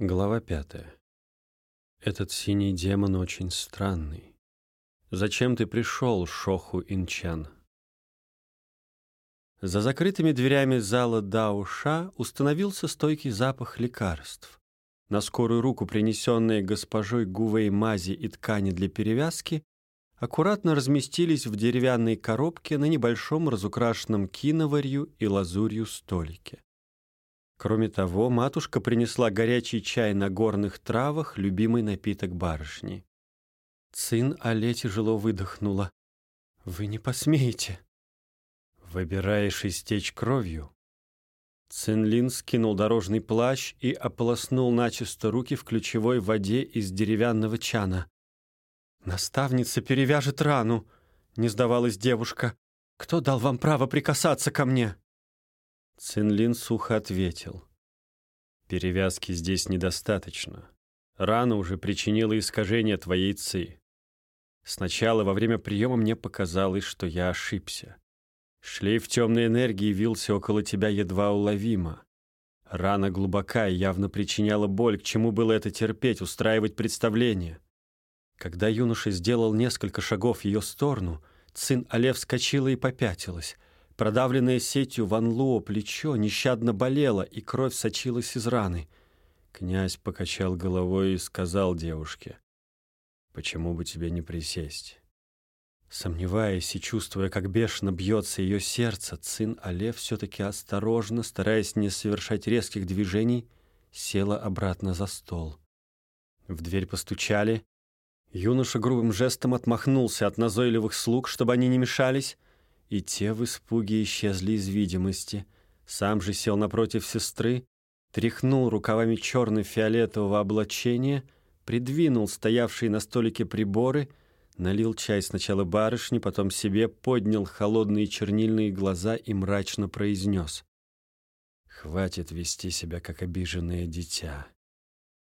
Глава пятая. Этот синий демон очень странный. Зачем ты пришел, Шоху Инчан? За закрытыми дверями зала Дауша установился стойкий запах лекарств. На скорую руку, принесенные госпожой Гувей мази и ткани для перевязки, аккуратно разместились в деревянной коробке на небольшом разукрашенном киноварью и лазурью столике. Кроме того, матушка принесла горячий чай на горных травах, любимый напиток барышни. Цин Але тяжело выдохнула. «Вы не посмеете!» «Выбираешь истечь кровью?» Цинлин скинул дорожный плащ и ополоснул начисто руки в ключевой воде из деревянного чана. «Наставница перевяжет рану», — не сдавалась девушка. «Кто дал вам право прикасаться ко мне?» Цинлин сухо ответил. «Перевязки здесь недостаточно. Рана уже причинила искажение твоей ци. Сначала во время приема мне показалось, что я ошибся. Шлейф темной энергии вился около тебя едва уловимо. Рана глубока и явно причиняла боль, к чему было это терпеть, устраивать представление. Когда юноша сделал несколько шагов в ее сторону, Цин Алев вскочила и попятилась. Продавленное сетью Ван Луо плечо нещадно болело, и кровь сочилась из раны. Князь покачал головой и сказал девушке, «Почему бы тебе не присесть?» Сомневаясь и чувствуя, как бешено бьется ее сердце, Цин Але все-таки осторожно, стараясь не совершать резких движений, села обратно за стол. В дверь постучали. Юноша грубым жестом отмахнулся от назойливых слуг, чтобы они не мешались, и те в испуге исчезли из видимости. Сам же сел напротив сестры, тряхнул рукавами черно-фиолетового облачения, придвинул стоявшие на столике приборы, налил чай сначала барышне, потом себе, поднял холодные чернильные глаза и мрачно произнес. «Хватит вести себя, как обиженное дитя.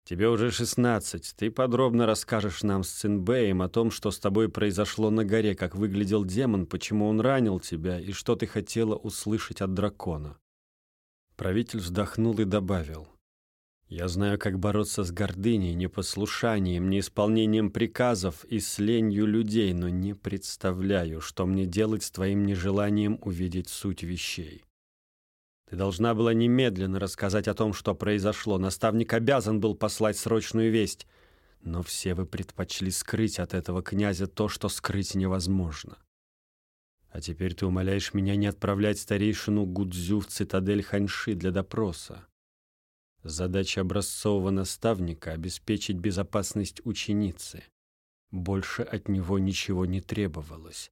Тебе уже шестнадцать. Ты подробно расскажешь нам с Цинбеем о том, что с тобой произошло на горе, как выглядел демон, почему он ранил тебя и что ты хотела услышать от дракона». Правитель вздохнул и добавил. «Я знаю, как бороться с гордыней, непослушанием, неисполнением приказов и с ленью людей, но не представляю, что мне делать с твоим нежеланием увидеть суть вещей. Ты должна была немедленно рассказать о том, что произошло. Наставник обязан был послать срочную весть. Но все вы предпочли скрыть от этого князя то, что скрыть невозможно. А теперь ты умоляешь меня не отправлять старейшину Гудзю в цитадель Ханьши для допроса. Задача образцового наставника — обеспечить безопасность ученицы. Больше от него ничего не требовалось.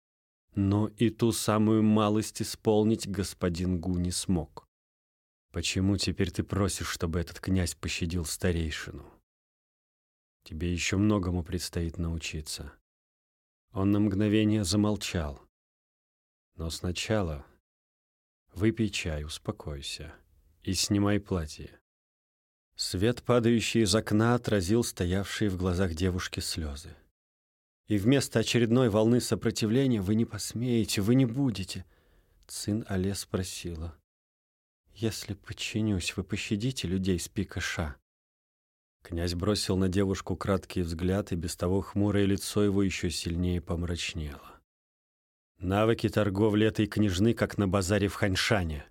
Но и ту самую малость исполнить господин Гу не смог. Почему теперь ты просишь, чтобы этот князь пощадил старейшину? Тебе еще многому предстоит научиться. Он на мгновение замолчал. Но сначала выпей чай, успокойся и снимай платье. Свет, падающий из окна, отразил стоявшие в глазах девушки слезы. И вместо очередной волны сопротивления «Вы не посмеете, вы не будете», сын Але спросила. «Если подчинюсь, вы пощадите людей с пика ша?» Князь бросил на девушку краткий взгляд, и без того хмурое лицо его еще сильнее помрачнело. Навыки торговли этой княжны, как на базаре в Ханьшане.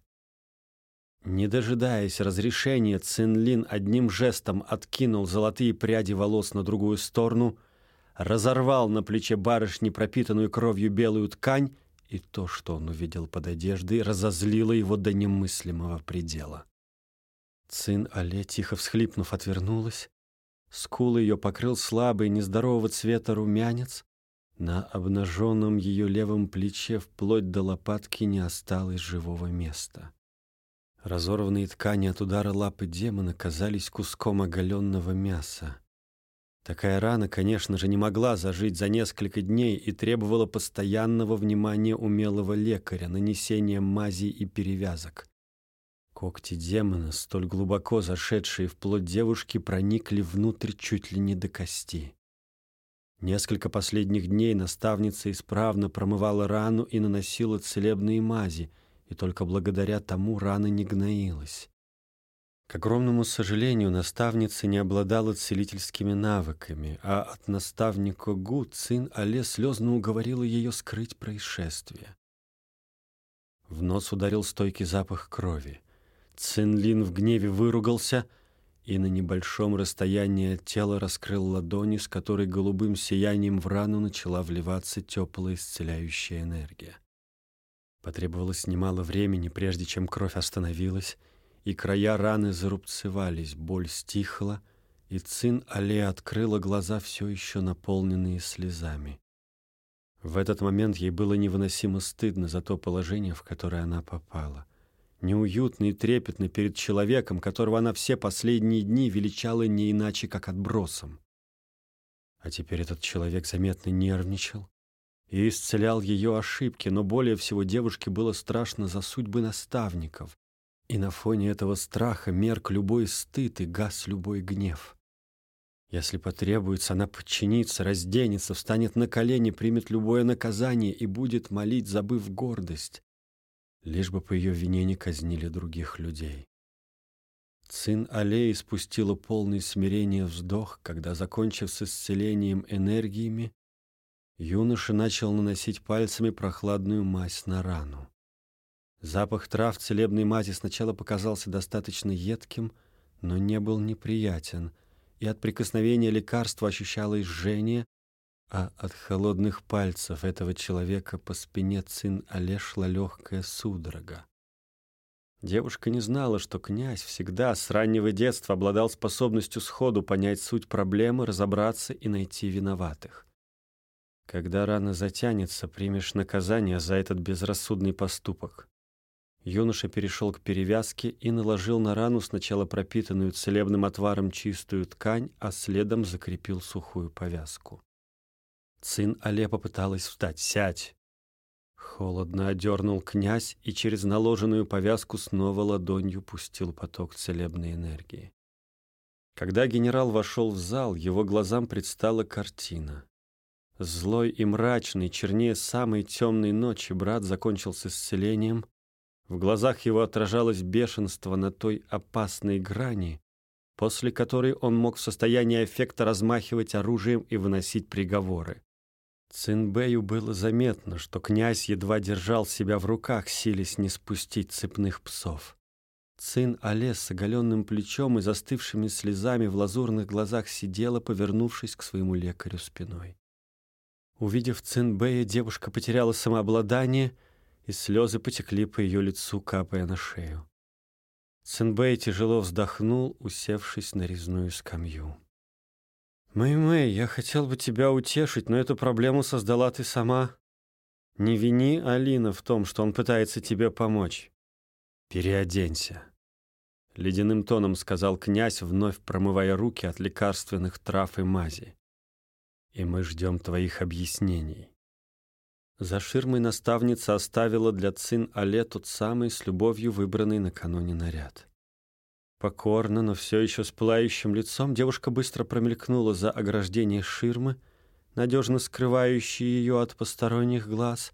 Не дожидаясь разрешения, Цинлин одним жестом откинул золотые пряди волос на другую сторону, разорвал на плече барышни пропитанную кровью белую ткань и то, что он увидел под одеждой, разозлило его до немыслимого предела. Цин Але, тихо всхлипнув, отвернулась. Скулы ее покрыл слабый, нездорового цвета румянец. На обнаженном ее левом плече вплоть до лопатки не осталось живого места. Разорванные ткани от удара лапы демона казались куском оголенного мяса. Такая рана, конечно же, не могла зажить за несколько дней и требовала постоянного внимания умелого лекаря, нанесения мазей и перевязок. Когти демона, столь глубоко зашедшие в плоть девушки, проникли внутрь чуть ли не до кости. Несколько последних дней наставница исправно промывала рану и наносила целебные мази, и только благодаря тому рана не гноилась. К огромному сожалению, наставница не обладала целительскими навыками, а от наставника Гу Цин Але слезно уговорила ее скрыть происшествие. В нос ударил стойкий запах крови. Цин Лин в гневе выругался и на небольшом расстоянии от тела раскрыл ладони, с которой голубым сиянием в рану начала вливаться теплая исцеляющая энергия. Потребовалось немало времени, прежде чем кровь остановилась, и края раны зарубцевались, боль стихла, и Цин Але открыла глаза, все еще наполненные слезами. В этот момент ей было невыносимо стыдно за то положение, в которое она попала. Неуютно и трепетно перед человеком, которого она все последние дни величала не иначе, как отбросом. А теперь этот человек заметно нервничал и исцелял ее ошибки, но более всего девушке было страшно за судьбы наставников, и на фоне этого страха мерк любой стыд и гас любой гнев. Если потребуется, она подчинится, разденется, встанет на колени, примет любое наказание и будет молить, забыв гордость, лишь бы по ее вине не казнили других людей. Цин Аллеи спустила полный смирения вздох, когда, закончив с исцелением энергиями, юноша начал наносить пальцами прохладную мазь на рану. Запах трав целебной мази сначала показался достаточно едким, но не был неприятен, и от прикосновения лекарства ощущалось жжение, а от холодных пальцев этого человека по спине цин Але шла легкая судорога. Девушка не знала, что князь всегда с раннего детства обладал способностью сходу понять суть проблемы, разобраться и найти виноватых. Когда рана затянется, примешь наказание за этот безрассудный поступок. Юноша перешел к перевязке и наложил на рану сначала пропитанную целебным отваром чистую ткань, а следом закрепил сухую повязку. Цин Але попыталась встать. «Сядь!» Холодно одернул князь и через наложенную повязку снова ладонью пустил поток целебной энергии. Когда генерал вошел в зал, его глазам предстала картина. Злой и мрачный, чернее самой темной ночи, брат закончил с исцелением, в глазах его отражалось бешенство на той опасной грани, после которой он мог в состоянии эффекта размахивать оружием и выносить приговоры. Цинбэю было заметно, что князь едва держал себя в руках, силясь не спустить цепных псов. Цин Але с оголенным плечом и застывшими слезами в лазурных глазах сидела, повернувшись к своему лекарю спиной. Увидев Цинбэя, девушка потеряла самообладание — и слезы потекли по ее лицу, капая на шею. Цинбэй тяжело вздохнул, усевшись на резную скамью. «Мэй-Мэй, я хотел бы тебя утешить, но эту проблему создала ты сама. Не вини Алина в том, что он пытается тебе помочь. Переоденься». Ледяным тоном сказал князь, вновь промывая руки от лекарственных трав и мази. «И мы ждем твоих объяснений». За ширмой наставница оставила для Цин Але тот самый с любовью выбранный накануне наряд. Покорно, но все еще с пылающим лицом, девушка быстро промелькнула за ограждение ширмы, надежно скрывающей ее от посторонних глаз,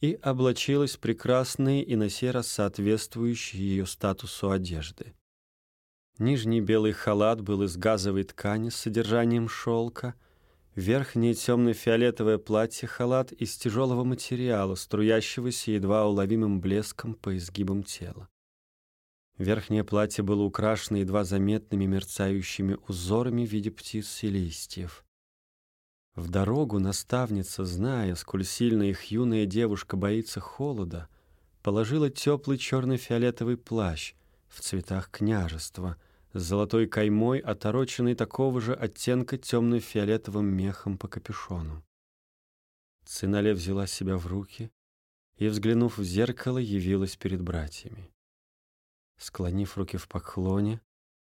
и облачилась прекрасные и на сей раз соответствующие ее статусу одежды. Нижний белый халат был из газовой ткани с содержанием шелка — Верхнее темно-фиолетовое платье-халат из тяжелого материала, струящегося едва уловимым блеском по изгибам тела. Верхнее платье было украшено едва заметными мерцающими узорами в виде птиц и листьев. В дорогу наставница, зная, сколь сильно их юная девушка боится холода, положила теплый черно-фиолетовый плащ в цветах княжества — с золотой каймой, отороченной такого же оттенка темно-фиолетовым мехом по капюшону. Цинале взяла себя в руки и, взглянув в зеркало, явилась перед братьями. Склонив руки в поклоне,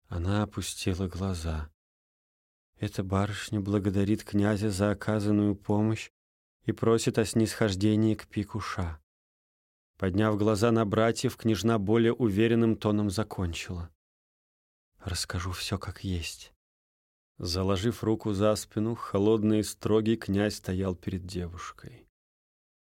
она опустила глаза. Эта барышня благодарит князя за оказанную помощь и просит о снисхождении к пикуша. Подняв глаза на братьев, княжна более уверенным тоном закончила. Расскажу все как есть. Заложив руку за спину, холодный и строгий князь стоял перед девушкой.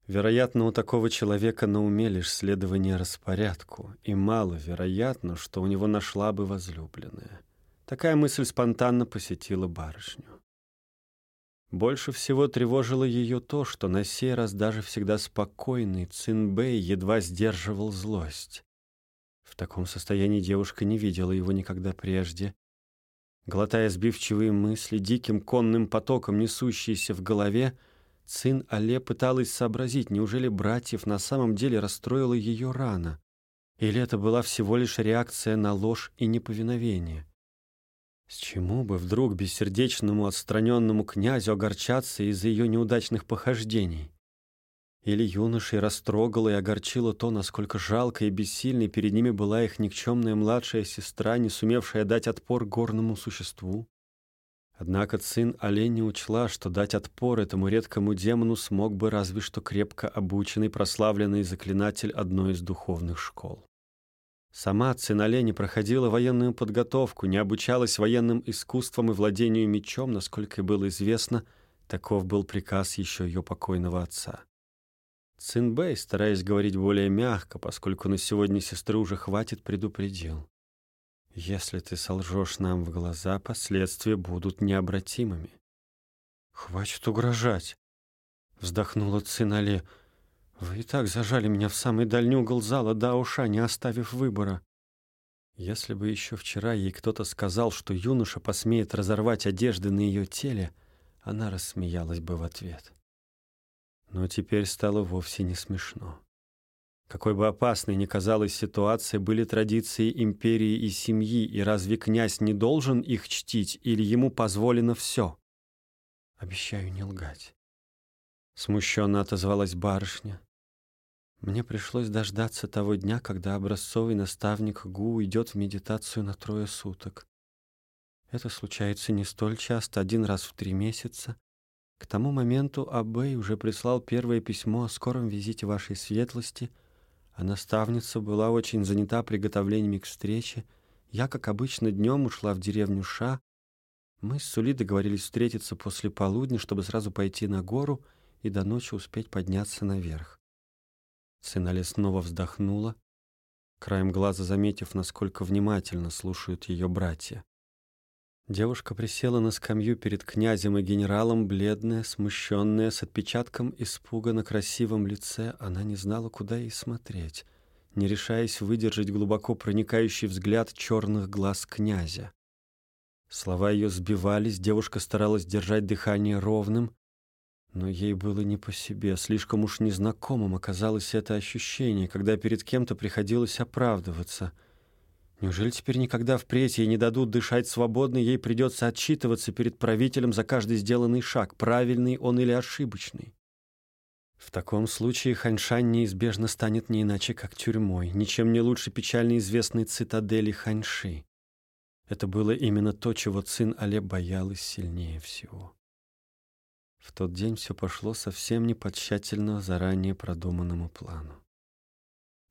Вероятно, у такого человека на уме лишь следование распорядку, и маловероятно, что у него нашла бы возлюбленная. Такая мысль спонтанно посетила барышню. Больше всего тревожило ее то, что на сей раз даже всегда спокойный Цинбэй едва сдерживал злость. В таком состоянии девушка не видела его никогда прежде. Глотая сбивчивые мысли, диким конным потоком несущиеся в голове, Цин Але пыталась сообразить, неужели братьев на самом деле расстроила ее рана? Или это была всего лишь реакция на ложь и неповиновение? С чему бы вдруг бессердечному отстраненному князю огорчаться из-за ее неудачных похождений? Или юношей растрогало и огорчило то, насколько жалко и бессильной перед ними была их никчемная младшая сестра, не сумевшая дать отпор горному существу? Однако сын Олени учла, что дать отпор этому редкому демону смог бы разве что крепко обученный прославленный заклинатель одной из духовных школ. Сама сын Олени проходила военную подготовку, не обучалась военным искусствам и владению мечом, насколько было известно, таков был приказ еще ее покойного отца. Цинбэй, стараясь говорить более мягко, поскольку на сегодня сестры уже хватит, предупредил. Если ты солжешь нам в глаза, последствия будут необратимыми. Хватит угрожать, вздохнула Цинале. Вы и так зажали меня в самый дальний угол зала до уша, не оставив выбора. Если бы еще вчера ей кто-то сказал, что юноша посмеет разорвать одежды на ее теле, она рассмеялась бы в ответ. Но теперь стало вовсе не смешно. Какой бы опасной ни казалась ситуация, были традиции империи и семьи, и разве князь не должен их чтить, или ему позволено все? Обещаю не лгать. Смущенно отозвалась барышня. Мне пришлось дождаться того дня, когда образцовый наставник Гу уйдет в медитацию на трое суток. Это случается не столь часто, один раз в три месяца. К тому моменту Абэй уже прислал первое письмо о скором визите вашей светлости — а наставница была очень занята приготовлениями к встрече. Я, как обычно, днем ушла в деревню Ша. Мы с Сули договорились встретиться после полудня, чтобы сразу пойти на гору и до ночи успеть подняться наверх. Цинале снова вздохнула, краем глаза заметив, насколько внимательно слушают ее братья. Девушка присела на скамью перед князем и генералом, бледная, смущенная, с отпечатком испуга на красивом лице. Она не знала, куда ей смотреть, не решаясь выдержать глубоко проникающий взгляд черных глаз князя. Слова ее сбивались, девушка старалась держать дыхание ровным, но ей было не по себе, слишком уж незнакомым оказалось это ощущение, когда перед кем-то приходилось оправдываться — Неужели теперь никогда впредь ей не дадут дышать свободно, ей придется отчитываться перед правителем за каждый сделанный шаг, правильный он или ошибочный? В таком случае Ханьшань неизбежно станет не иначе, как тюрьмой, ничем не лучше печально известной цитадели Ханьши. Это было именно то, чего Цин Але боялась сильнее всего. В тот день все пошло совсем не по тщательно заранее продуманному плану.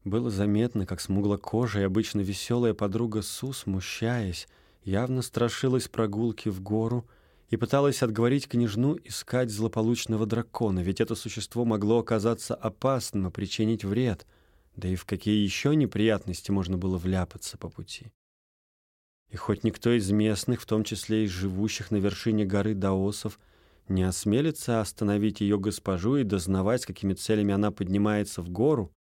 Было заметно, как смуглокожая, обычно веселая подруга Су, смущаясь, явно страшилась прогулки в гору и пыталась отговорить княжну искать злополучного дракона, ведь это существо могло оказаться опасным и причинить вред, да и в какие еще неприятности можно было вляпаться по пути. И хоть никто из местных, в том числе из живущих на вершине горы даосов, не осмелится остановить ее госпожу и дознавать, с какими целями она поднимается в гору,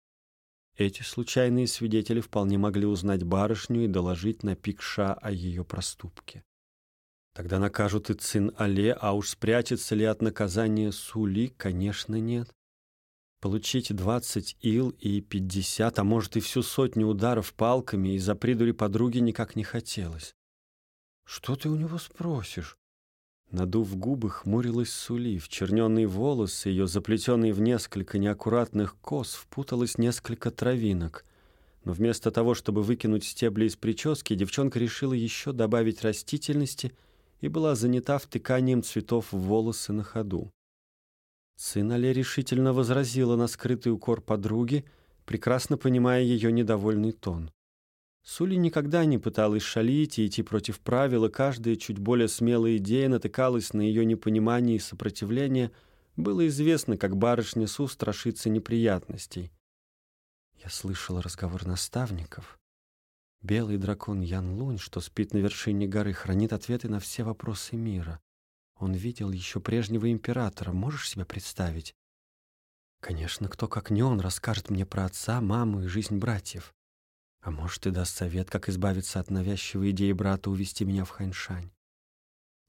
эти случайные свидетели вполне могли узнать барышню и доложить на Пикша о ее проступке. Тогда накажут и Цин Але, а уж спрячется ли от наказания Сули, конечно, нет. Получить двадцать ил и пятьдесят, а может и всю сотню ударов палками из-за придури подруги никак не хотелось. «Что ты у него спросишь?» Надув губы, хмурилась Сули. В черненные волосы, ее заплетенные в несколько неаккуратных кос, впуталось несколько травинок. Но вместо того, чтобы выкинуть стебли из прически, девчонка решила еще добавить растительности и была занята втыканием цветов в волосы на ходу. Цинале решительно возразила на скрытый укор подруги, прекрасно понимая ее недовольный тон. Сули никогда не пыталась шалить и идти против правил, и каждая чуть более смелая идея натыкалась на ее непонимание и сопротивление, Было известно, как барышня Су страшится неприятностей. Я слышала разговор наставников. Белый дракон Ян Лунь, что спит на вершине горы, хранит ответы на все вопросы мира. Он видел еще прежнего императора. Можешь себе представить? Конечно, кто как не он расскажет мне про отца, маму и жизнь братьев. А может, и даст совет, как избавиться от навязчивой идеи брата увести меня в Ханьшань.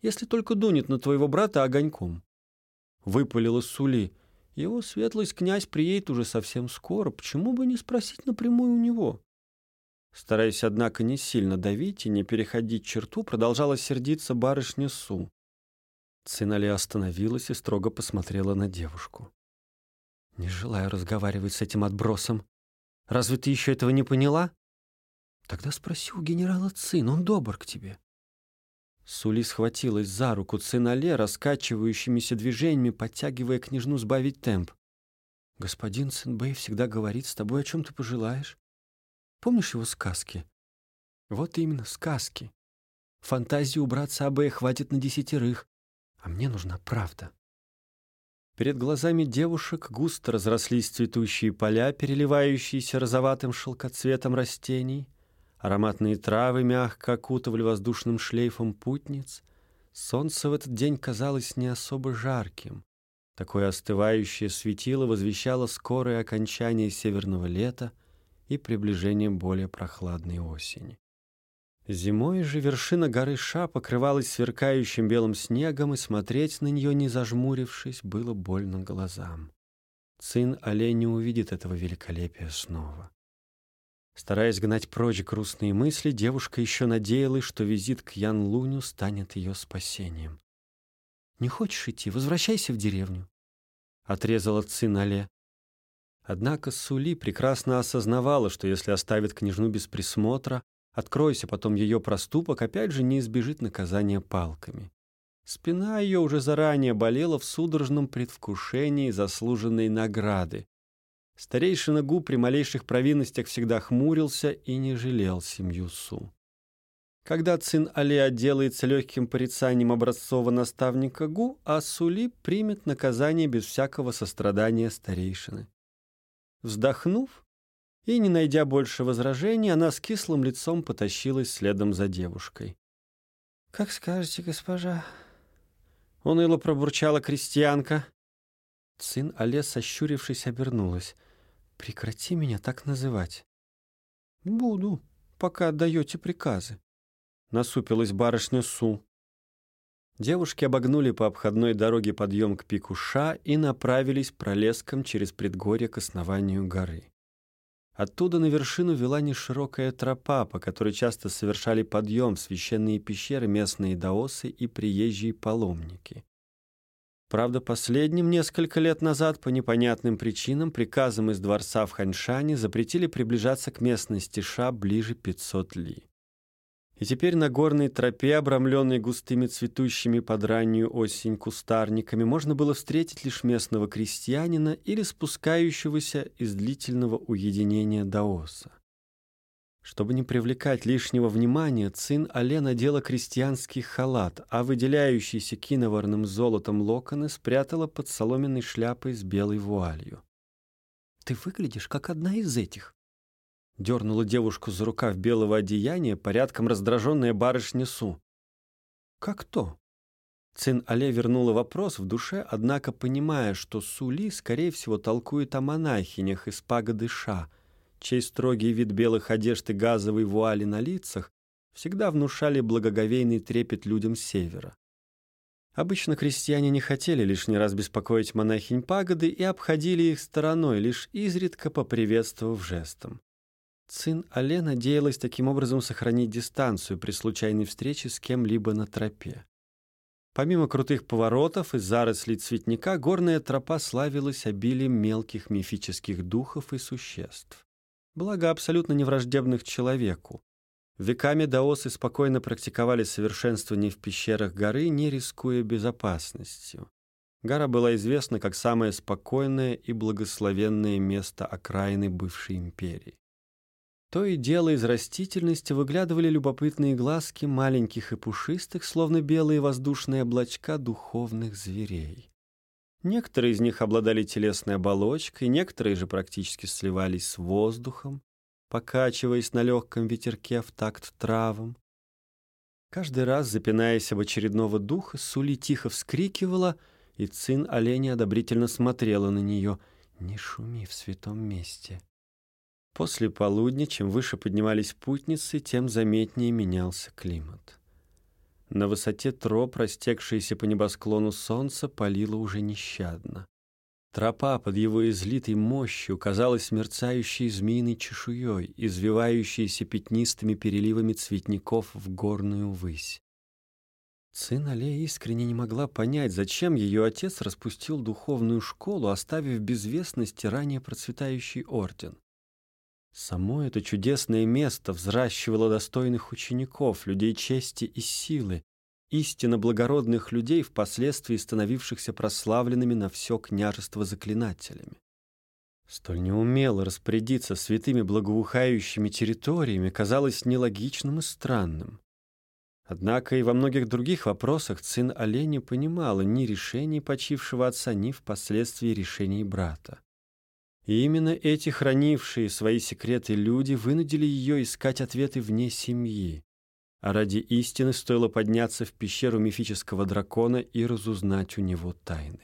Если только дунет на твоего брата огоньком. Выпалила Сули. Его светлость князь приедет уже совсем скоро. Почему бы не спросить напрямую у него? Стараясь, однако, не сильно давить и не переходить черту, продолжала сердиться барышня Су. Цинали остановилась и строго посмотрела на девушку. «Не желаю разговаривать с этим отбросом. Разве ты еще этого не поняла?» «Тогда спроси у генерала Цин, он добр к тебе». Сули схватилась за руку Цинале, раскачивающимися движениями, подтягивая княжну сбавить темп. «Господин Цинбэй всегда говорит с тобой, о чем ты пожелаешь. Помнишь его сказки?» «Вот именно, сказки. Фантазии у братца Абэя хватит на десятерых, а мне нужна правда». Перед глазами девушек густо разрослись цветущие поля, переливающиеся розоватым шелкоцветом растений — Ароматные травы мягко окутывали воздушным шлейфом путниц. Солнце в этот день казалось не особо жарким. Такое остывающее светило возвещало скорое окончание северного лета и приближение более прохладной осени. Зимой же вершина горы Ша покрывалась сверкающим белым снегом, и смотреть на нее, не зажмурившись, было больно глазам. Сын олень не увидит этого великолепия снова. Стараясь гнать прочь грустные мысли, девушка еще надеялась, что визит к Ян Луню станет ее спасением. «Не хочешь идти? Возвращайся в деревню», — отрезала Цинале. Однако Сули прекрасно осознавала, что если оставит княжну без присмотра, откройся потом ее проступок, опять же не избежит наказания палками. Спина ее уже заранее болела в судорожном предвкушении заслуженной награды, Старейшина Гу при малейших провинностях всегда хмурился и не жалел семью Су. Когда Цин Али отделается легким порицанием образцового наставника Гу, а Сули примет наказание без всякого сострадания старейшины. Вздохнув и не найдя больше возражений, она с кислым лицом потащилась следом за девушкой. «Как скажете, госпожа?» Уныло пробурчала крестьянка. Цин Але, сощурившись, обернулась. Прекрати меня так называть. Буду, пока отдаете приказы. Насупилась барышня Су. Девушки обогнули по обходной дороге подъем к пику Ша и направились пролеском через предгорье к основанию горы. Оттуда на вершину вела неширокая тропа, по которой часто совершали подъем священные пещеры местные даосы и приезжие паломники. Правда, последним несколько лет назад по непонятным причинам приказом из дворца в Ханьшане запретили приближаться к местности Ша ближе 500 ли. И теперь на горной тропе, обрамленной густыми цветущими под раннюю осень кустарниками, можно было встретить лишь местного крестьянина или спускающегося из длительного уединения даоса. Чтобы не привлекать лишнего внимания, Цин Але надела крестьянский халат, а выделяющийся киноварным золотом локоны спрятала под соломенной шляпой с белой вуалью. «Ты выглядишь, как одна из этих», — дернула девушку за рукав белого одеяния, порядком раздраженная барышня Су. «Как то?» Цин Але вернула вопрос в душе, однако понимая, что Сули, скорее всего, толкует о монахинях из пагоды Ша — чей строгий вид белых одежд и газовой вуали на лицах всегда внушали благоговейный трепет людям с севера. Обычно крестьяне не хотели лишний раз беспокоить монахинь пагоды и обходили их стороной, лишь изредка поприветствовав жестом. Цин Але надеялась таким образом сохранить дистанцию при случайной встрече с кем-либо на тропе. Помимо крутых поворотов и зарослей цветника, горная тропа славилась обилием мелких мифических духов и существ благо абсолютно невраждебных человеку. Веками даосы спокойно практиковали совершенствование в пещерах горы, не рискуя безопасностью. Гора была известна как самое спокойное и благословенное место окраины бывшей империи. То и дело из растительности выглядывали любопытные глазки маленьких и пушистых, словно белые воздушные облачка духовных зверей. Некоторые из них обладали телесной оболочкой, некоторые же практически сливались с воздухом, покачиваясь на легком ветерке в такт травам. Каждый раз, запинаясь об очередного духа, Сули тихо вскрикивала, и цин оленя одобрительно смотрела на нее. «Не шуми в святом месте». После полудня, чем выше поднимались путницы, тем заметнее менялся климат. На высоте троп, растекшаяся по небосклону солнца, палило уже нещадно. Тропа под его излитой мощью казалась мерцающей змеиной чешуей, извивающейся пятнистыми переливами цветников в горную высь. Сын Але искренне не могла понять, зачем ее отец распустил духовную школу, оставив без вестности ранее процветающий орден. Само это чудесное место взращивало достойных учеников, людей чести и силы, истинно благородных людей, впоследствии становившихся прославленными на все княжество заклинателями. Столь неумело распорядиться святыми благоухающими территориями казалось нелогичным и странным. Однако и во многих других вопросах сын Олени понимала ни решений почившего отца, ни впоследствии решений брата. И именно эти хранившие свои секреты люди вынудили ее искать ответы вне семьи. А ради истины стоило подняться в пещеру мифического дракона и разузнать у него тайны.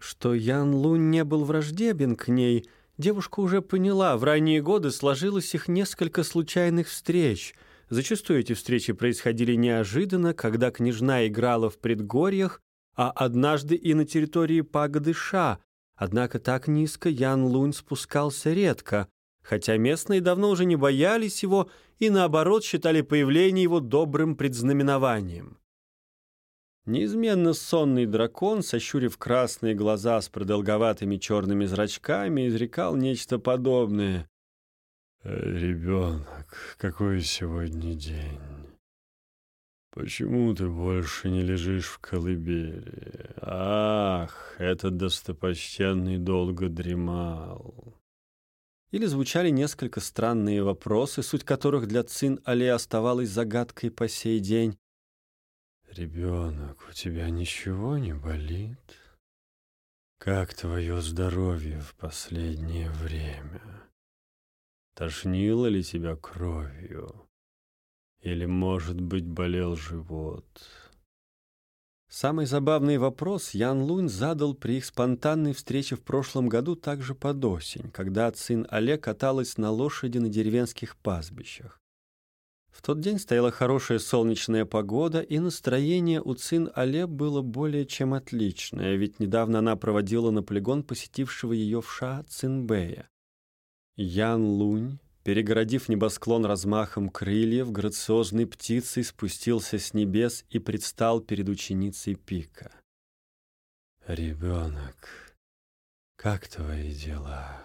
Что Ян Лун не был враждебен к ней, девушка уже поняла. В ранние годы сложилось их несколько случайных встреч. Зачастую эти встречи происходили неожиданно, когда княжна играла в предгорьях, а однажды и на территории пагоды Ша, Однако так низко Ян Лунь спускался редко, хотя местные давно уже не боялись его и, наоборот, считали появление его добрым предзнаменованием. Неизменно сонный дракон, сощурив красные глаза с продолговатыми черными зрачками, изрекал нечто подобное. «Ребенок, какой сегодня день? Почему ты больше не лежишь в колыбели? Ах, этот достопочтенный долго дремал. Или звучали несколько странные вопросы, суть которых для Цин Али оставалась загадкой по сей день. «Ребенок, у тебя ничего не болит? Как твое здоровье в последнее время? Тошнило ли тебя кровью?» Или, может быть, болел живот? Самый забавный вопрос Ян Лунь задал при их спонтанной встрече в прошлом году также под осень, когда сын Олег каталась на лошади на деревенских пастбищах. В тот день стояла хорошая солнечная погода, и настроение у Цин Але было более чем отличное, ведь недавно она проводила на полигон посетившего ее в Ша Цинбэя. Ян Лунь Перегородив небосклон размахом крыльев, грациозной птицей спустился с небес и предстал перед ученицей Пика. «Ребенок, как твои дела?»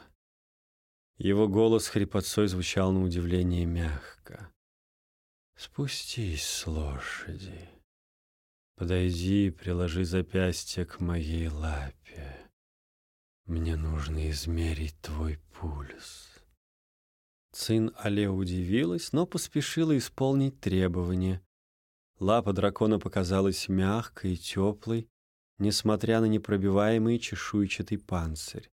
Его голос хрипотцой звучал на удивление мягко. «Спустись с лошади. Подойди и приложи запястье к моей лапе. Мне нужно измерить твой пульс». Цин Але удивилась, но поспешила исполнить требование. Лапа дракона показалась мягкой и теплой, несмотря на непробиваемый чешуйчатый панцирь.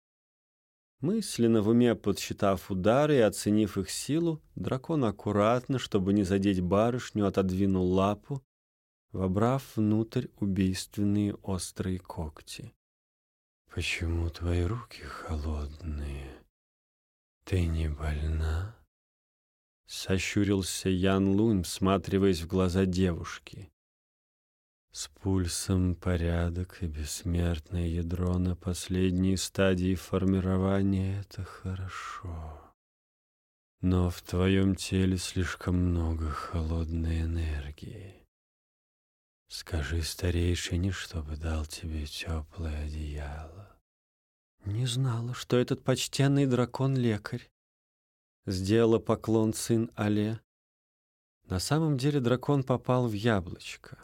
Мысленно в уме подсчитав удары и оценив их силу, дракон аккуратно, чтобы не задеть барышню, отодвинул лапу, вобрав внутрь убийственные острые когти. «Почему твои руки холодные?» «Ты не больна?» Сощурился Ян Лунь, всматриваясь в глаза девушки. С пульсом порядок и бессмертное ядро на последней стадии формирования — это хорошо. Но в твоем теле слишком много холодной энергии. Скажи старейшине, чтобы дал тебе теплое одеяло. Не знала, что этот почтенный дракон — лекарь. Сделала поклон сын Але. На самом деле дракон попал в яблочко.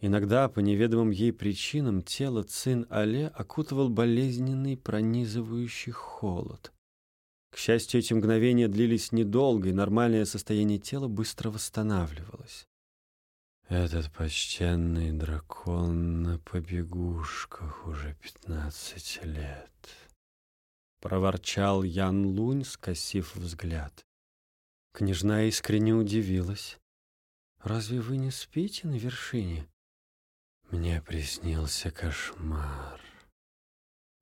Иногда, по неведомым ей причинам, тело Цин Але окутывал болезненный пронизывающий холод. К счастью, эти мгновения длились недолго, и нормальное состояние тела быстро восстанавливалось. Этот почтенный дракон на побегушках уже пятнадцать лет. Проворчал Ян Лунь, скосив взгляд. Княжна искренне удивилась. «Разве вы не спите на вершине?» Мне приснился кошмар.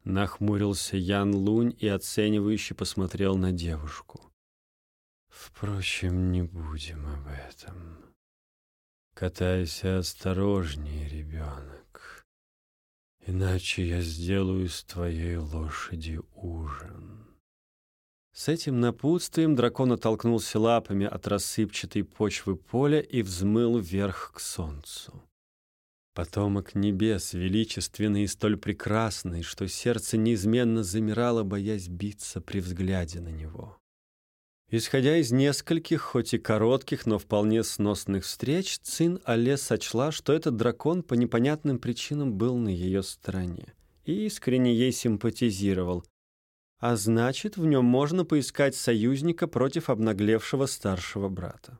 Нахмурился Ян Лунь и оценивающе посмотрел на девушку. Впрочем, не будем об этом. Катайся осторожнее, ребенок, иначе я сделаю с твоей лошади ужин. С этим напутствием дракон оттолкнулся лапами от рассыпчатой почвы поля и взмыл вверх к солнцу. Потомок небес, величественный и столь прекрасный, что сердце неизменно замирало, боясь биться при взгляде на него. Исходя из нескольких, хоть и коротких, но вполне сносных встреч, Цин Але сочла, что этот дракон по непонятным причинам был на ее стороне и искренне ей симпатизировал, а значит, в нем можно поискать союзника против обнаглевшего старшего брата.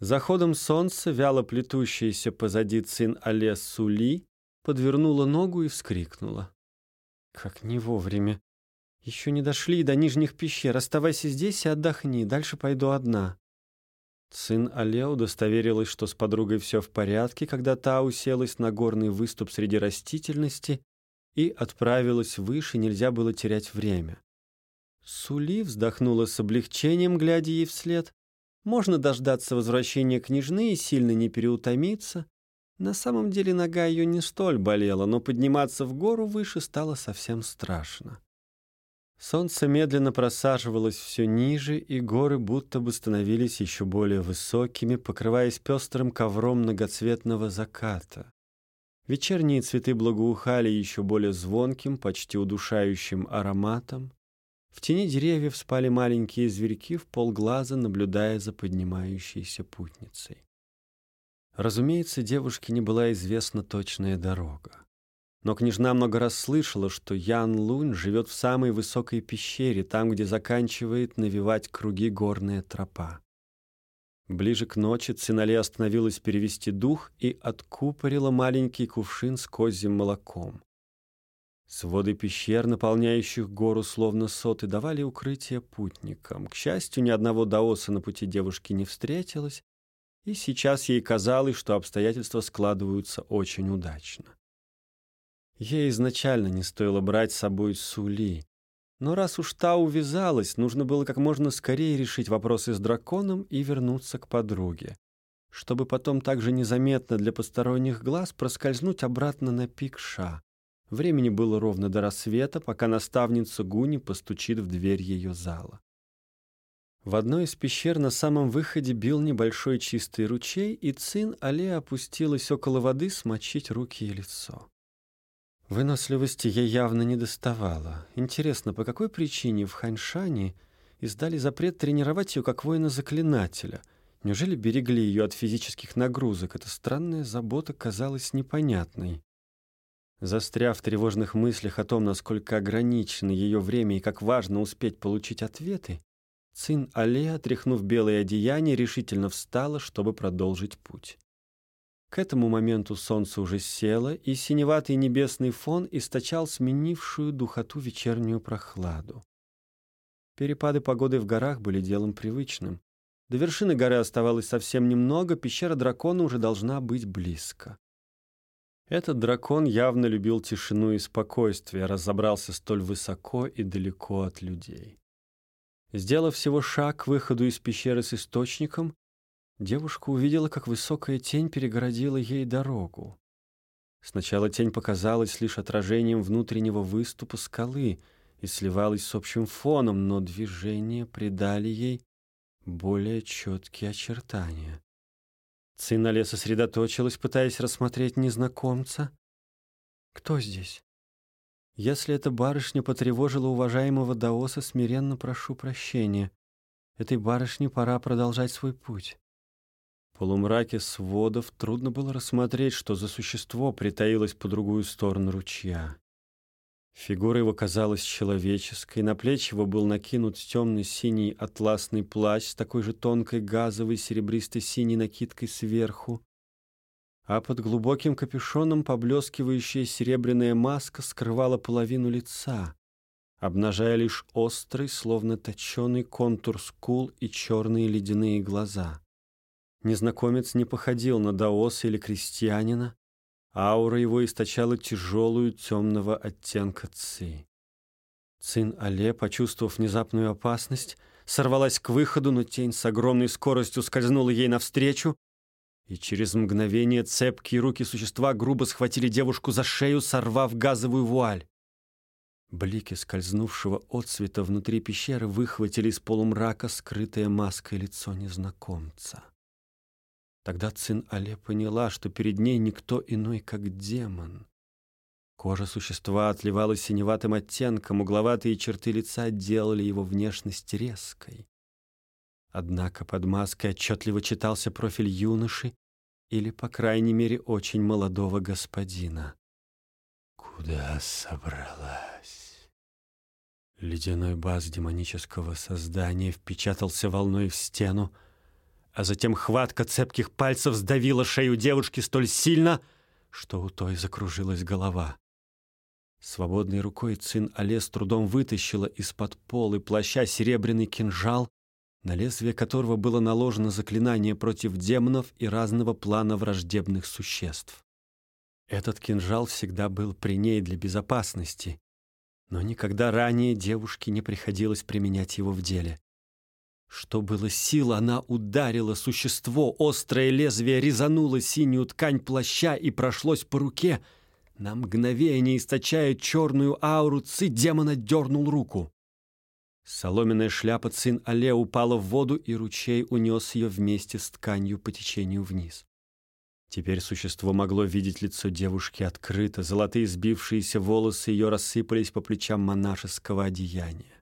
Заходом солнца, вяло плетущаяся позади Цин Але Сули, подвернула ногу и вскрикнула. «Как не вовремя! Еще не дошли до нижних пещер. Оставайся здесь и отдохни, дальше пойду одна». Цин Але удостоверилась, что с подругой все в порядке, когда та уселась на горный выступ среди растительности и отправилась выше, нельзя было терять время. Сули вздохнула с облегчением, глядя ей вслед, можно дождаться возвращения княжны и сильно не переутомиться. На самом деле нога ее не столь болела, но подниматься в гору выше стало совсем страшно. Солнце медленно просаживалось все ниже, и горы будто бы становились еще более высокими, покрываясь пестрым ковром многоцветного заката. Вечерние цветы благоухали еще более звонким, почти удушающим ароматом. В тени деревьев спали маленькие зверьки в полглаза, наблюдая за поднимающейся путницей. Разумеется, девушке не была известна точная дорога. Но княжна много раз слышала, что Ян Лунь живет в самой высокой пещере, там, где заканчивает навевать круги горная тропа. Ближе к ночи Цинале остановилась перевести дух и откупорила маленький кувшин с козьим молоком. Своды пещер, наполняющих гору словно соты, давали укрытие путникам. К счастью, ни одного даоса на пути девушки не встретилось, и сейчас ей казалось, что обстоятельства складываются очень удачно. Ей изначально не стоило брать с собой Сули, но раз уж та увязалась, нужно было как можно скорее решить вопросы с драконом и вернуться к подруге, чтобы потом также незаметно для посторонних глаз проскользнуть обратно на пик Ша Времени было ровно до рассвета, пока наставница Гуни постучит в дверь ее зала. В одной из пещер на самом выходе бил небольшой чистый ручей, и Цин Але опустилась около воды смочить руки и лицо. Выносливости ей явно не доставало. Интересно, по какой причине в Ханьшане издали запрет тренировать ее как воина-заклинателя? Неужели берегли ее от физических нагрузок? Эта странная забота казалась непонятной. Застряв в тревожных мыслях о том, насколько ограничено ее время и как важно успеть получить ответы, Цин Але, отряхнув белое одеяние, решительно встала, чтобы продолжить путь. К этому моменту солнце уже село, и синеватый небесный фон источал сменившую духоту вечернюю прохладу. Перепады погоды в горах были делом привычным. До вершины горы оставалось совсем немного, пещера дракона уже должна быть близко. Этот дракон явно любил тишину и спокойствие, разобрался столь высоко и далеко от людей. Сделав всего шаг к выходу из пещеры с источником, девушка увидела, как высокая тень перегородила ей дорогу. Сначала тень показалась лишь отражением внутреннего выступа скалы и сливалась с общим фоном, но движения придали ей более четкие очертания. Цинале сосредоточилась, пытаясь рассмотреть незнакомца. «Кто здесь?» «Если эта барышня потревожила уважаемого Даоса, смиренно прошу прощения. Этой барышне пора продолжать свой путь». Полумраке сводов трудно было рассмотреть, что за существо притаилось по другую сторону ручья. Фигура его казалась человеческой, на плечи его был накинут темный синий атласный плащ с такой же тонкой газовой серебристо-синей накидкой сверху, а под глубоким капюшоном поблескивающая серебряная маска скрывала половину лица, обнажая лишь острый, словно точеный контур скул и черные ледяные глаза. Незнакомец не походил на даоса или крестьянина, Аура его источала тяжелую темного оттенка ци. Цин Але, почувствовав внезапную опасность, сорвалась к выходу, но тень с огромной скоростью скользнула ей навстречу, и через мгновение цепкие руки существа грубо схватили девушку за шею, сорвав газовую вуаль. Блики скользнувшего отсвета внутри пещеры выхватили из полумрака скрытое маской лицо незнакомца. Тогда Цин Але поняла, что перед ней никто иной, как демон. Кожа существа отливала синеватым оттенком, угловатые черты лица делали его внешность резкой. Однако под маской отчетливо читался профиль юноши или, по крайней мере, очень молодого господина. «Куда собралась?» Ледяной бас демонического создания впечатался волной в стену, а затем хватка цепких пальцев сдавила шею девушки столь сильно, что у той закружилась голова. Свободной рукой Цин Але с трудом вытащила из-под полы плаща серебряный кинжал, на лезвие которого было наложено заклинание против демонов и разного плана враждебных существ. Этот кинжал всегда был при ней для безопасности, но никогда ранее девушке не приходилось применять его в деле. Что было сил, она ударила существо, острое лезвие резануло синюю ткань плаща и прошлось по руке. На мгновение, источая черную ауру, ци демона дернул руку. Соломенная шляпа цин Але упала в воду, и ручей унес ее вместе с тканью по течению вниз. Теперь существо могло видеть лицо девушки открыто, золотые сбившиеся волосы ее рассыпались по плечам монашеского одеяния.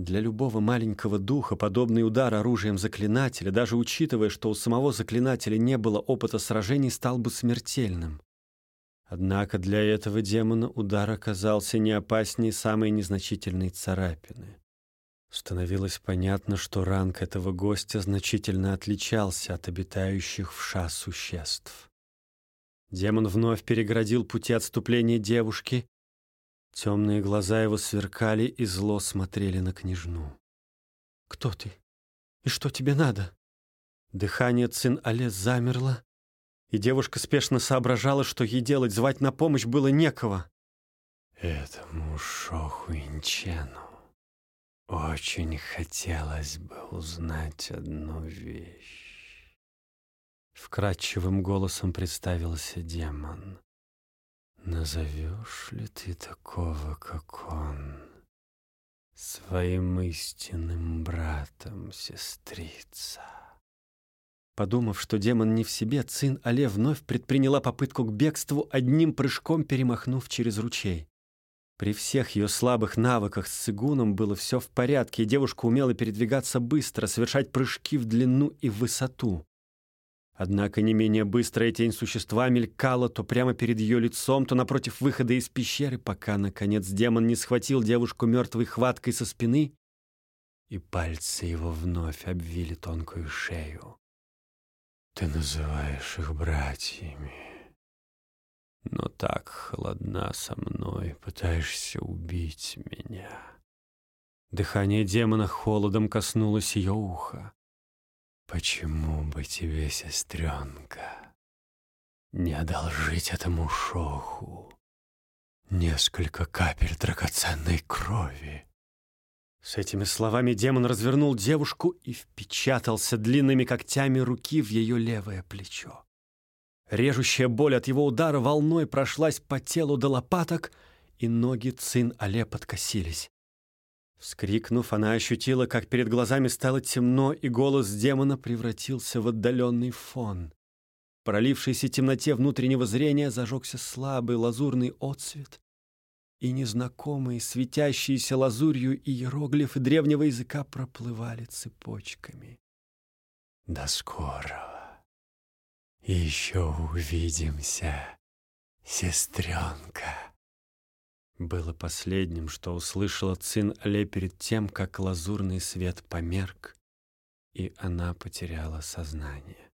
Для любого маленького духа подобный удар оружием заклинателя, даже учитывая, что у самого заклинателя не было опыта сражений, стал бы смертельным. Однако для этого демона удар оказался не опаснее самой незначительной царапины. Становилось понятно, что ранг этого гостя значительно отличался от обитающих в ша существ. Демон вновь переградил пути отступления девушки Темные глаза его сверкали и зло смотрели на княжну. «Кто ты? И что тебе надо?» Дыхание Цин Але замерло, и девушка спешно соображала, что ей делать, звать на помощь было некого. «Этому Шоху Инчену очень хотелось бы узнать одну вещь». Вкрадчивым голосом представился демон. Назовешь ли ты такого, как он, своим истинным братом, сестрица? Подумав, что демон не в себе, Цин Але вновь предприняла попытку к бегству, одним прыжком перемахнув через ручей. При всех ее слабых навыках с цигуном было все в порядке, и девушка умела передвигаться быстро, совершать прыжки в длину и в высоту. Однако не менее быстрая тень существа мелькала то прямо перед ее лицом, то напротив выхода из пещеры, пока, наконец, демон не схватил девушку мертвой хваткой со спины, и пальцы его вновь обвили тонкую шею. «Ты называешь их братьями, но так холодна со мной, пытаешься убить меня». Дыхание демона холодом коснулось ее уха. Почему бы тебе, сестренка, не одолжить этому шоху несколько капель драгоценной крови? С этими словами демон развернул девушку и впечатался длинными когтями руки в ее левое плечо. Режущая боль от его удара волной прошлась по телу до лопаток, и ноги Цин Але подкосились. Вскрикнув, она ощутила, как перед глазами стало темно, и голос демона превратился в отдаленный фон. В пролившейся темноте внутреннего зрения зажегся слабый лазурный отсвет, и незнакомые, светящиеся лазурью иероглифы древнего языка проплывали цепочками. «До скорого! Еще увидимся, сестренка!» Было последним, что услышала Цин Але перед тем, как лазурный свет померк, и она потеряла сознание.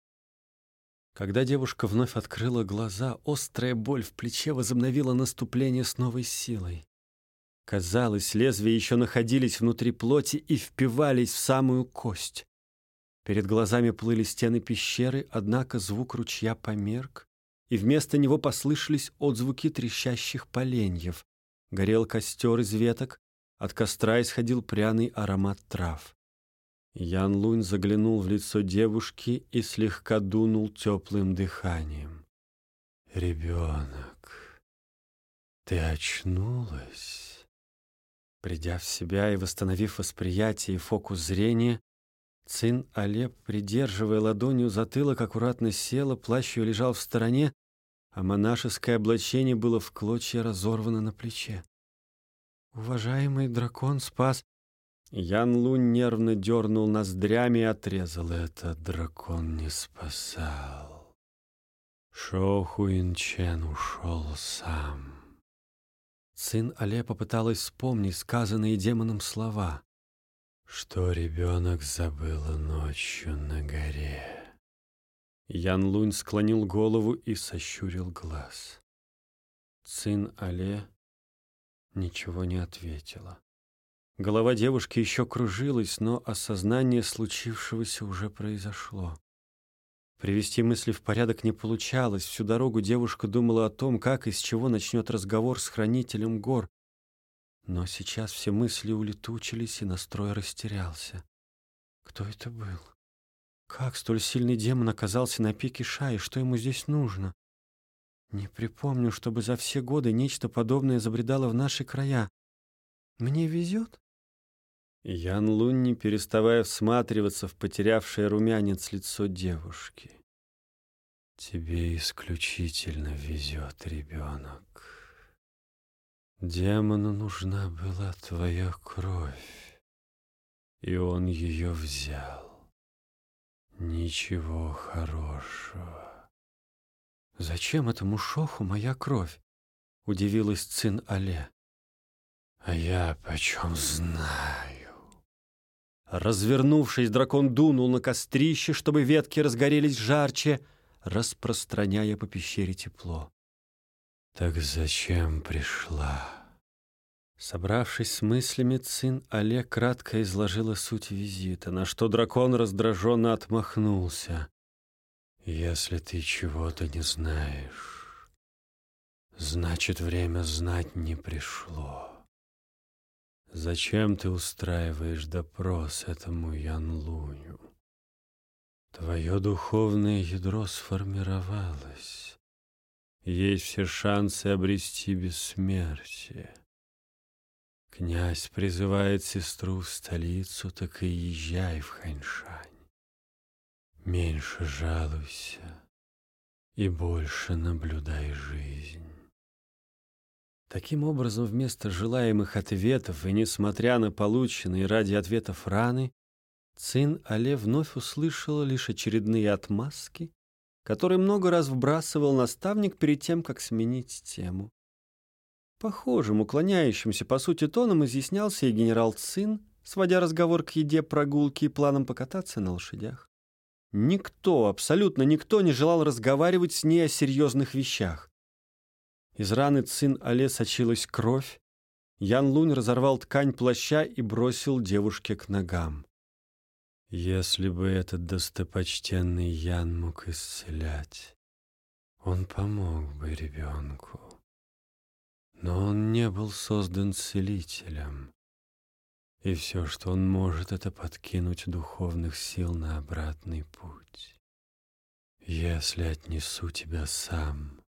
Когда девушка вновь открыла глаза, острая боль в плече возобновила наступление с новой силой. Казалось, лезвия еще находились внутри плоти и впивались в самую кость. Перед глазами плыли стены пещеры, однако звук ручья померк, и вместо него послышались отзвуки трещащих поленьев. Горел костер из веток, от костра исходил пряный аромат трав. Ян Лунь заглянул в лицо девушки и слегка дунул теплым дыханием. «Ребенок, ты очнулась?» Придя в себя и восстановив восприятие и фокус зрения, Цин Алеп, придерживая ладонью затылок, аккуратно села, плащ ее лежал в стороне, а монашеское облачение было в клочья разорвано на плече. «Уважаемый дракон спас...» Ян Лунь нервно дернул ноздрями и отрезал. «Это дракон не спасал. Шоу Хуинчен ушел сам». Сын Але попыталась вспомнить сказанные демоном слова что ребенок забыла ночью на горе. Ян Лунь склонил голову и сощурил глаз. Цин Але ничего не ответила. Голова девушки еще кружилась, но осознание случившегося уже произошло. Привести мысли в порядок не получалось. Всю дорогу девушка думала о том, как и с чего начнет разговор с хранителем гор, но сейчас все мысли улетучились, и настрой растерялся. Кто это был? Как столь сильный демон оказался на пике Шаи? Что ему здесь нужно? Не припомню, чтобы за все годы нечто подобное забредало в наши края. Мне везет? Ян Лун, не переставая всматриваться в потерявшее румянец лицо девушки. «Тебе исключительно везет, ребенок. Демону нужна была твоя кровь, и он ее взял. Ничего хорошего. Зачем этому шоху моя кровь? Удивилась Цин Але. А я почем знаю? Развернувшись, дракон дунул на кострище, чтобы ветки разгорелись жарче, распространяя по пещере тепло. «Так зачем пришла?» Собравшись с мыслями, Цин Олег кратко изложила суть визита, на что дракон раздраженно отмахнулся. «Если ты чего-то не знаешь, значит, время знать не пришло. Зачем ты устраиваешь допрос этому Ян Луню? Твое духовное ядро сформировалось» есть все шансы обрести бессмертие. Князь призывает сестру в столицу, так и езжай в Ханьшань. Меньше жалуйся и больше наблюдай жизнь. Таким образом, вместо желаемых ответов и несмотря на полученные ради ответов раны, Цин Але вновь услышала лишь очередные отмазки который много раз вбрасывал наставник перед тем, как сменить тему. Похожим, уклоняющимся по сути тоном изъяснялся и генерал Цин, сводя разговор к еде, прогулке и планам покататься на лошадях. Никто, абсолютно никто не желал разговаривать с ней о серьезных вещах. Из раны Цин Але сочилась кровь. Ян Лунь разорвал ткань плаща и бросил девушке к ногам. Если бы этот достопочтенный Ян мог исцелять, он помог бы ребенку. Но он не был создан целителем, и все, что он может, это подкинуть духовных сил на обратный путь. Если отнесу тебя сам,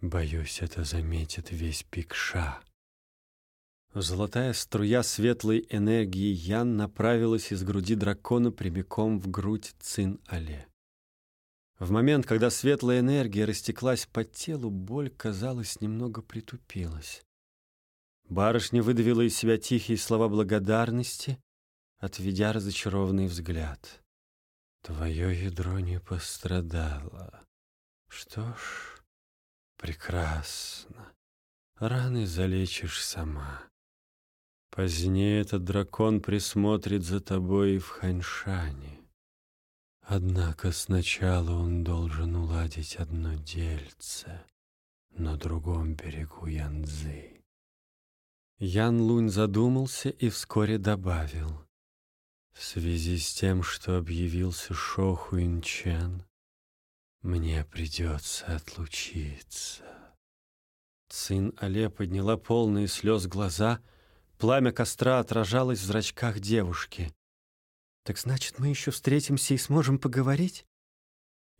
боюсь, это заметит весь Пикша. Золотая струя светлой энергии Ян направилась из груди дракона прямиком в грудь Цин-Але. В момент, когда светлая энергия растеклась по телу, боль, казалось, немного притупилась. Барышня выдавила из себя тихие слова благодарности, отведя разочарованный взгляд. «Твое ядро не пострадало. Что ж, прекрасно. раны залечишь сама. Позднее этот дракон присмотрит за тобой и в Ханьшане. Однако сначала он должен уладить одно дельце на другом берегу Янзы. Ян Лунь задумался и вскоре добавил. В связи с тем, что объявился Шо Хуинчен, мне придется отлучиться. Цин Але подняла полные слез глаза, пламя костра отражалось в зрачках девушки. «Так значит, мы еще встретимся и сможем поговорить?»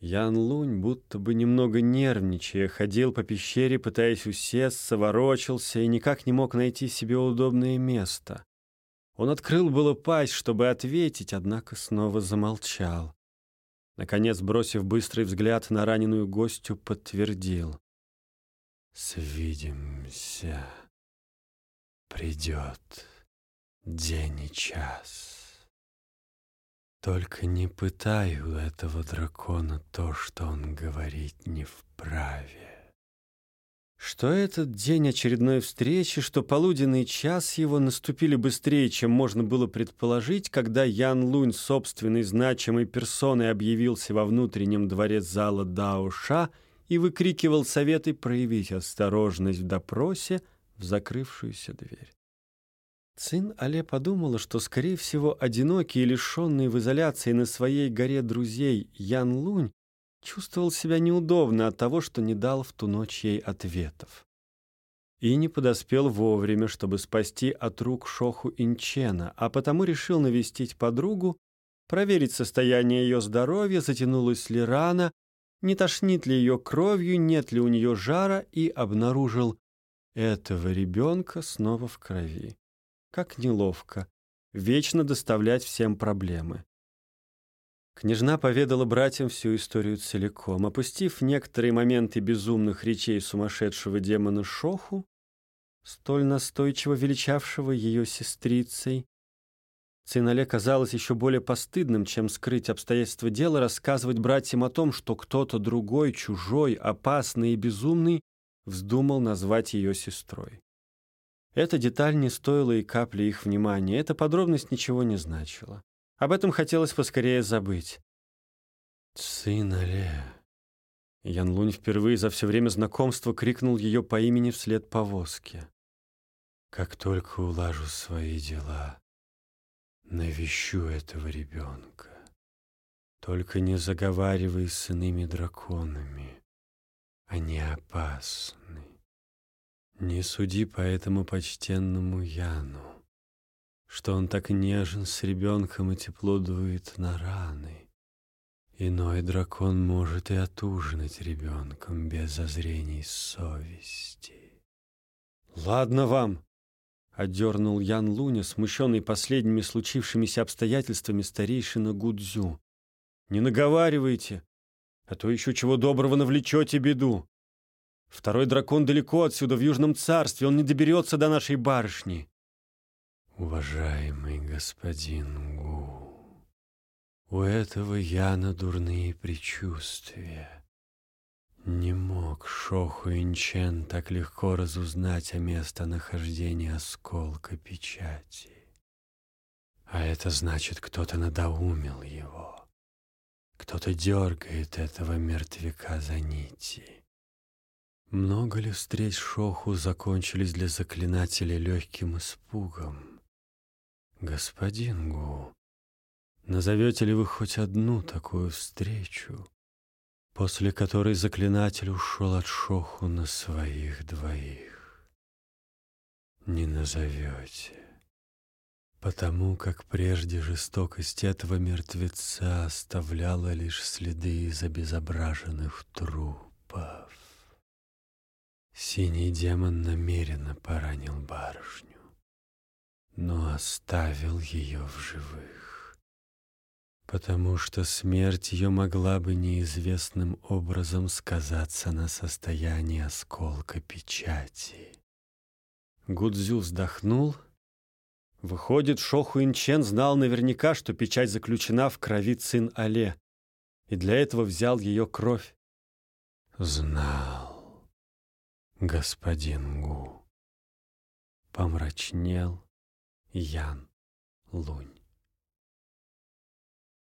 Ян Лунь, будто бы немного нервничая, ходил по пещере, пытаясь усесться, ворочался и никак не мог найти себе удобное место. Он открыл было пасть, чтобы ответить, однако снова замолчал. Наконец, бросив быстрый взгляд на раненую гостью, подтвердил. «Свидимся. Придет день и час». Только не пытаю этого дракона то, что он говорит не вправе. Что этот день очередной встречи, что полуденный час его наступили быстрее, чем можно было предположить, когда Ян Лунь собственной значимой персоной объявился во внутреннем дворе зала Даоша и выкрикивал советы проявить осторожность в допросе в закрывшуюся дверь. Цин Але подумала, что, скорее всего, одинокий и лишенный в изоляции на своей горе друзей Ян Лунь чувствовал себя неудобно от того, что не дал в ту ночь ей ответов. И не подоспел вовремя, чтобы спасти от рук Шоху Инчена, а потому решил навестить подругу, проверить состояние ее здоровья, затянулась ли рана, не тошнит ли ее кровью, нет ли у нее жара, и обнаружил этого ребенка снова в крови. Как неловко. Вечно доставлять всем проблемы. Княжна поведала братьям всю историю целиком, опустив некоторые моменты безумных речей сумасшедшего демона Шоху, столь настойчиво величавшего ее сестрицей. Цинале казалось еще более постыдным, чем скрыть обстоятельства дела, рассказывать братьям о том, что кто-то другой, чужой, опасный и безумный, вздумал назвать ее сестрой. Эта деталь не стоила и капли их внимания, эта подробность ничего не значила. Об этом хотелось поскорее забыть. «Сын Але!» Ян Лунь впервые за все время знакомства крикнул ее по имени вслед повозке. «Как только улажу свои дела, навещу этого ребенка. Только не заговаривай с иными драконами. Они опасны. Не суди по этому почтенному Яну, что он так нежен с ребенком и тепло дует на раны. Иной дракон может и отужинать ребенком без зазрений совести. «Ладно вам!» — одернул Ян Луня, смущенный последними случившимися обстоятельствами старейшина Гудзю. «Не наговаривайте, а то еще чего доброго навлечете беду. Второй дракон далеко отсюда, в Южном царстве. Он не доберется до нашей барышни. Уважаемый господин Гу, у этого Яна дурные предчувствия. Не мог Шоху Инчен так легко разузнать о местонахождении осколка печати. А это значит, кто-то надоумил его. Кто-то дергает этого мертвяка за нити. Много ли встреч Шоху закончились для заклинателя легким испугом? Господин Гу, назовете ли вы хоть одну такую встречу, после которой заклинатель ушел от Шоху на своих двоих? Не назовете, потому как прежде жестокость этого мертвеца оставляла лишь следы из обезображенных трупов. Синий демон намеренно поранил барышню, но оставил ее в живых, потому что смерть ее могла бы неизвестным образом сказаться на состоянии осколка печати. Гудзю вздохнул. Выходит, Шоху Инчен знал наверняка, что печать заключена в крови Цин Але, и для этого взял ее кровь. Знал господин Гу. Помрачнел Ян Лунь.